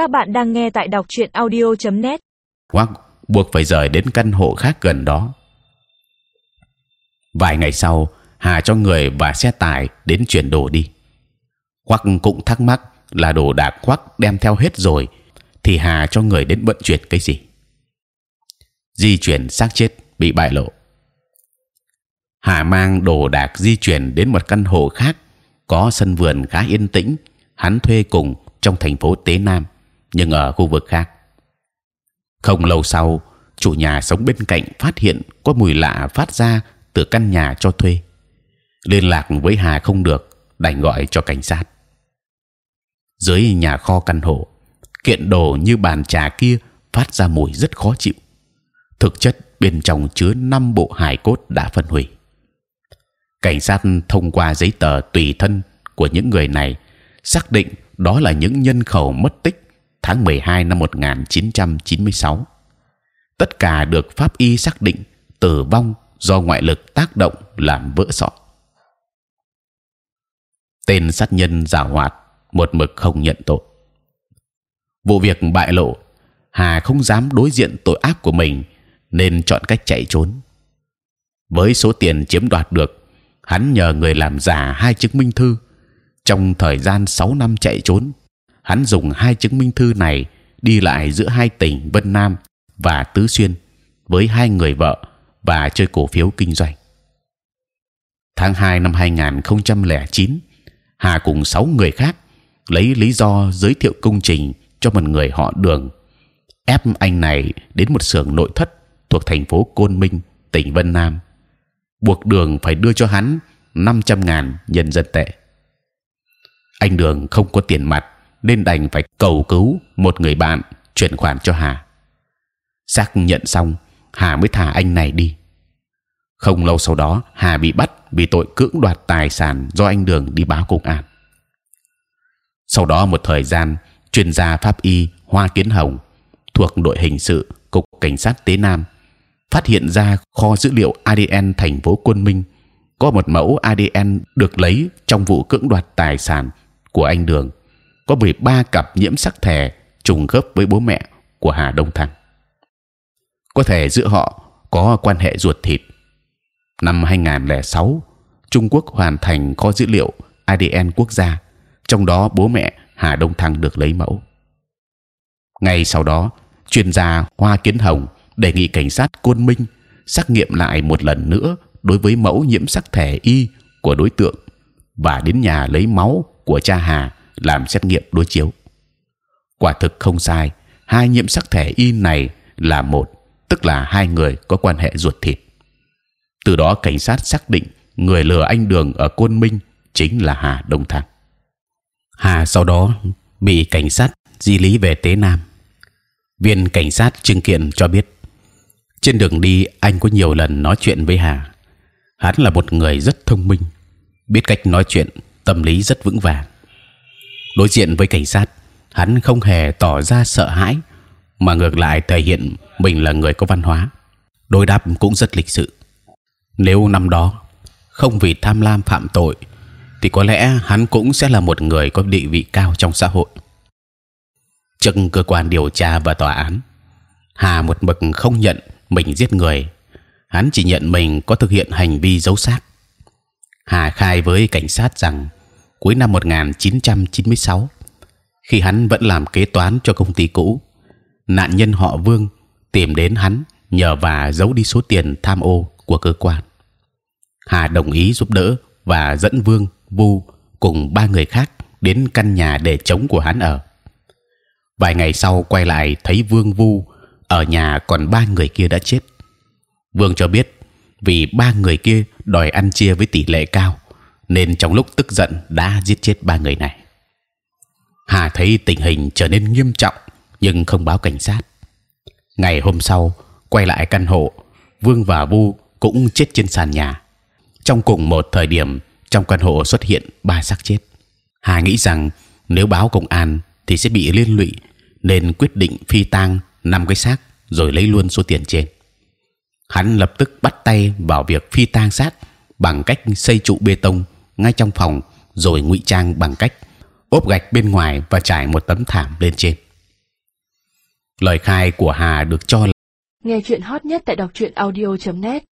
Các bạn đang nghe tại đọc truyện audio.net. hoặc buộc phải rời đến căn hộ khác gần đó. Vài ngày sau, Hà cho người và xe tải đến chuyển đồ đi. Hoặc cũng thắc mắc là đồ đạc quắc đem theo hết rồi, thì Hà cho người đến vận chuyển cái gì? Di chuyển xác chết bị bại lộ. Hà mang đồ đạc di chuyển đến một căn hộ khác, có sân vườn khá yên tĩnh. Hắn thuê cùng trong thành phố Tế Nam, nhưng ở khu vực khác. Không lâu sau, chủ nhà sống bên cạnh phát hiện có mùi lạ phát ra từ căn nhà cho thuê. Liên lạc với Hà không được, đành gọi cho cảnh sát. Dưới nhà kho căn hộ, kiện đồ như bàn trà kia phát ra mùi rất khó chịu. Thực chất bên trong chứa năm bộ hài cốt đã phân hủy. Cảnh sát thông qua giấy tờ tùy thân của những người này xác định đó là những nhân khẩu mất tích tháng 12 năm 1996. Tất cả được pháp y xác định tử vong do ngoại lực tác động làm vỡ sọ. Tên sát nhân giả hoạt một mực không nhận tội. Vụ việc bại lộ, Hà không dám đối diện tội ác của mình nên chọn cách chạy trốn. Với số tiền chiếm đoạt được, hắn nhờ người làm giả hai chứng minh thư. Trong thời gian 6 năm chạy trốn, hắn dùng hai chứng minh thư này đi lại giữa hai tỉnh Vân Nam và Tứ Xuyên với hai người vợ và chơi cổ phiếu kinh doanh. Tháng 2 năm 2009, Hà cùng sáu người khác lấy lý do giới thiệu công trình cho một người họ Đường, ép anh này đến một xưởng nội thất thuộc thành phố Côn Minh, tỉnh Vân Nam, buộc Đường phải đưa cho hắn 500 ngàn nhân dân tệ. Anh Đường không có tiền mặt nên đành phải cầu cứu một người bạn chuyển khoản cho Hà. Xác nhận xong, Hà mới thả anh này đi. Không lâu sau đó, Hà bị bắt vì tội cưỡng đoạt tài sản do anh Đường đi báo công an. Sau đó một thời gian, chuyên gia pháp y Hoa Kiến Hồng thuộc đội hình sự cục cảnh sát Tế Nam phát hiện ra kho dữ liệu ADN thành phố Quân Minh có một mẫu ADN được lấy trong vụ cưỡng đoạt tài sản của anh Đường có 13 cặp nhiễm sắc thể trùng khớp với bố mẹ của Hà Đông Thăng. Có thể giữa họ có quan hệ ruột thịt. Năm 2006, Trung Quốc hoàn thành kho dữ liệu ADN quốc gia, trong đó bố mẹ Hà Đông Thăng được lấy mẫu. Ngay sau đó, chuyên gia Hoa Kiến Hồng đề nghị cảnh sát Côn Minh xác nghiệm lại một lần nữa đối với mẫu nhiễm sắc thể y của đối tượng và đến nhà lấy máu của cha Hà làm xét nghiệm đối chiếu. Quả thực không sai, hai nhiễm sắc thể y này là một, tức là hai người có quan hệ ruột thịt. Từ đó cảnh sát xác định người lừa anh Đường ở Côn Minh chính là Hà Đông Thăng. Hà sau đó bị cảnh sát di lý về Tế Nam. Viên cảnh sát chứng kiện cho biết trên đường đi anh có nhiều lần nói chuyện với Hà. Hắn là một người rất thông minh, biết cách nói chuyện, tâm lý rất vững vàng. Đối diện với cảnh sát, hắn không hề tỏ ra sợ hãi, mà ngược lại thể hiện mình là người có văn hóa. Đối đáp cũng rất lịch sự. Nếu năm đó không vì tham lam phạm tội, thì có lẽ hắn cũng sẽ là một người có địa vị cao trong xã hội. Trước cơ quan điều tra và tòa án, Hà một mực không nhận mình giết người, hắn chỉ nhận mình có thực hiện hành vi giấu xác. Hà khai với cảnh sát rằng cuối năm 1996, khi hắn vẫn làm kế toán cho công ty cũ, nạn nhân họ Vương tìm đến hắn nhờ và giấu đi số tiền tham ô của cơ quan. Hà đồng ý giúp đỡ và dẫn Vương, Vu cùng ba người khác đến căn nhà để chống của hắn ở. Vài ngày sau quay lại thấy Vương Vu ở nhà còn ba người kia đã chết. Vương cho biết vì ba người kia đòi ăn chia với tỷ lệ cao, nên trong lúc tức giận đã giết chết ba người này. Hà thấy tình hình trở nên nghiêm trọng nhưng không báo cảnh sát. Ngày hôm sau quay lại căn hộ, Vương và Vu cũng chết trên sàn nhà. Trong cùng một thời điểm, trong căn hộ xuất hiện ba xác chết. Hà nghĩ rằng nếu báo công an thì sẽ bị liên lụy, nên quyết định phi tang năm cái xác rồi lấy luôn số tiền trên. Hắn lập tức bắt tay vào việc phi tang xác bằng cách xây trụ bê tông ngay trong phòng, rồi ngụy trang bằng cách ốp gạch bên ngoài và trải một tấm thảm lên trên. Lời khai của Hà được cho là nghe chuyện hot nhất tại đọc truyện audio .net